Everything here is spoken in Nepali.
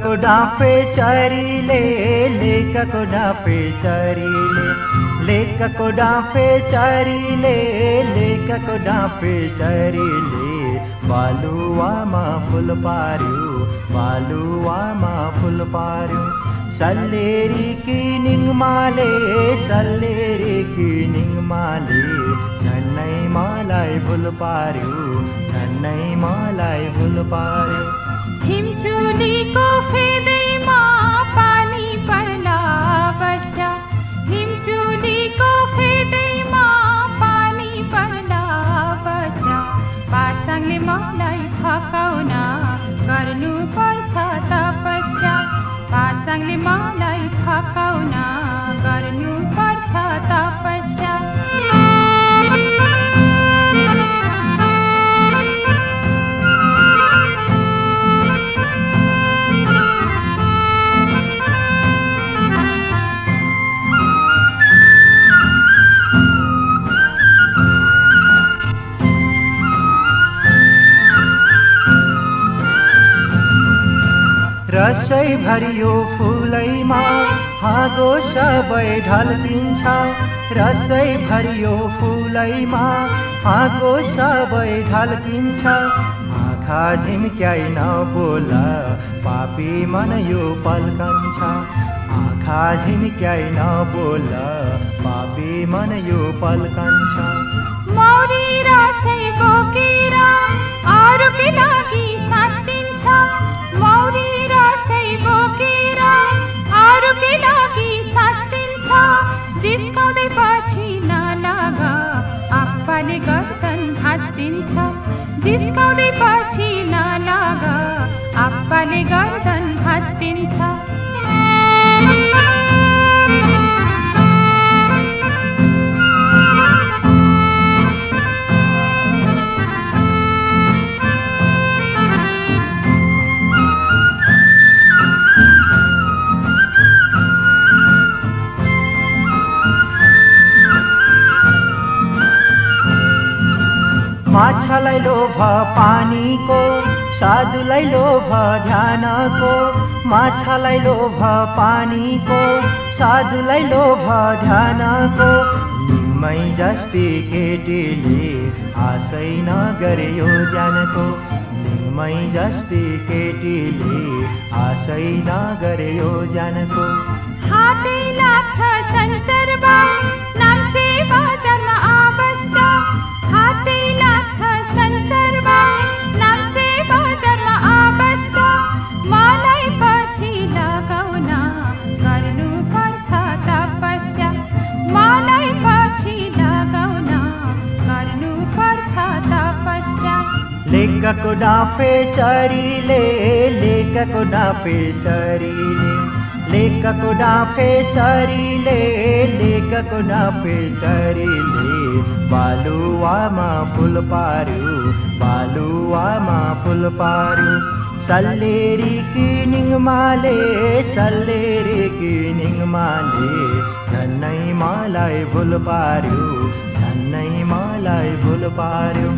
डाँफे चरीले लेखको डाँफे चरीले लेखको डाँफे चरीले लेखको डाँफे चरीले बालुवामा फुल पार्यो बालुवामा फुल पार्यो। सल्लेरी कि निङमाले सल्लेरी कि निङमाले झन्नै मलाई भुल पार्यो झन्नै मलाई भुल पार्यो। हिमचुलीको फेदैमा पानी पर्ला वर्षा हिमचुलीको फेदैमा पानी पर्ला वर्षा पासाङले मलाई फकाउन गर्नु पर्छ तपस्या। पासाङले मलाई फकाउन रसै भरियो फुलैमा हाँगो सबै ढल्किन्छ रसै भरियो फुलैमा हाँगो सबै ढल्किन्छ आँखा झिम्क्याइ नबोल पापी मन यो पल्कन्छ। आँखा झिम्क्याइ नबोल पापी मन यो पल्कन्छ। जिस्काउँदै पछि नलाग आप्पाले गर्दन भाँच्दिन्छ। जिस्काउँदै पछि माछालाई लोभ पानीको साधुलाई लोभ ध्यानको माछालाई लोभ पानीको साधुलाई लोभ ध्यानको निम्मै जस्ती केटीले आशै नगरे यो ज्यानको निम्मै जस्ती केटीले आशै नगरे यो ज्यानको। हाटै लाग्छ सञ्चरबा नाम्चे लेखको डाँफे चरीले लेखको डाँफे चरीले लेखको डाँफे चरीले लेखको डाँफे चरीले। बालुवामा फुल पार्यो बालुवामा फुल पार्यो। सल्लेरी कि निङमाले सल्लेरी कि निङमाले झन्नै मलाई भुल पार्यो झन्नै मलाई भुल पार्यो।